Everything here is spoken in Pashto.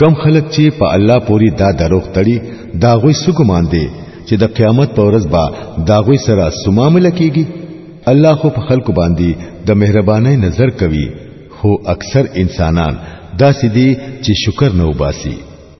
کم خلک چې په الله پوری دا دروغ تړي دا غوي سګمان دي چې د قیامت پر ورځ با دا غوي سره سمامل کیږي الله خو په خلکو باندې د مهرباني نظر کوي خو اکثر انسانان دا سدي چې شکر نه وباسي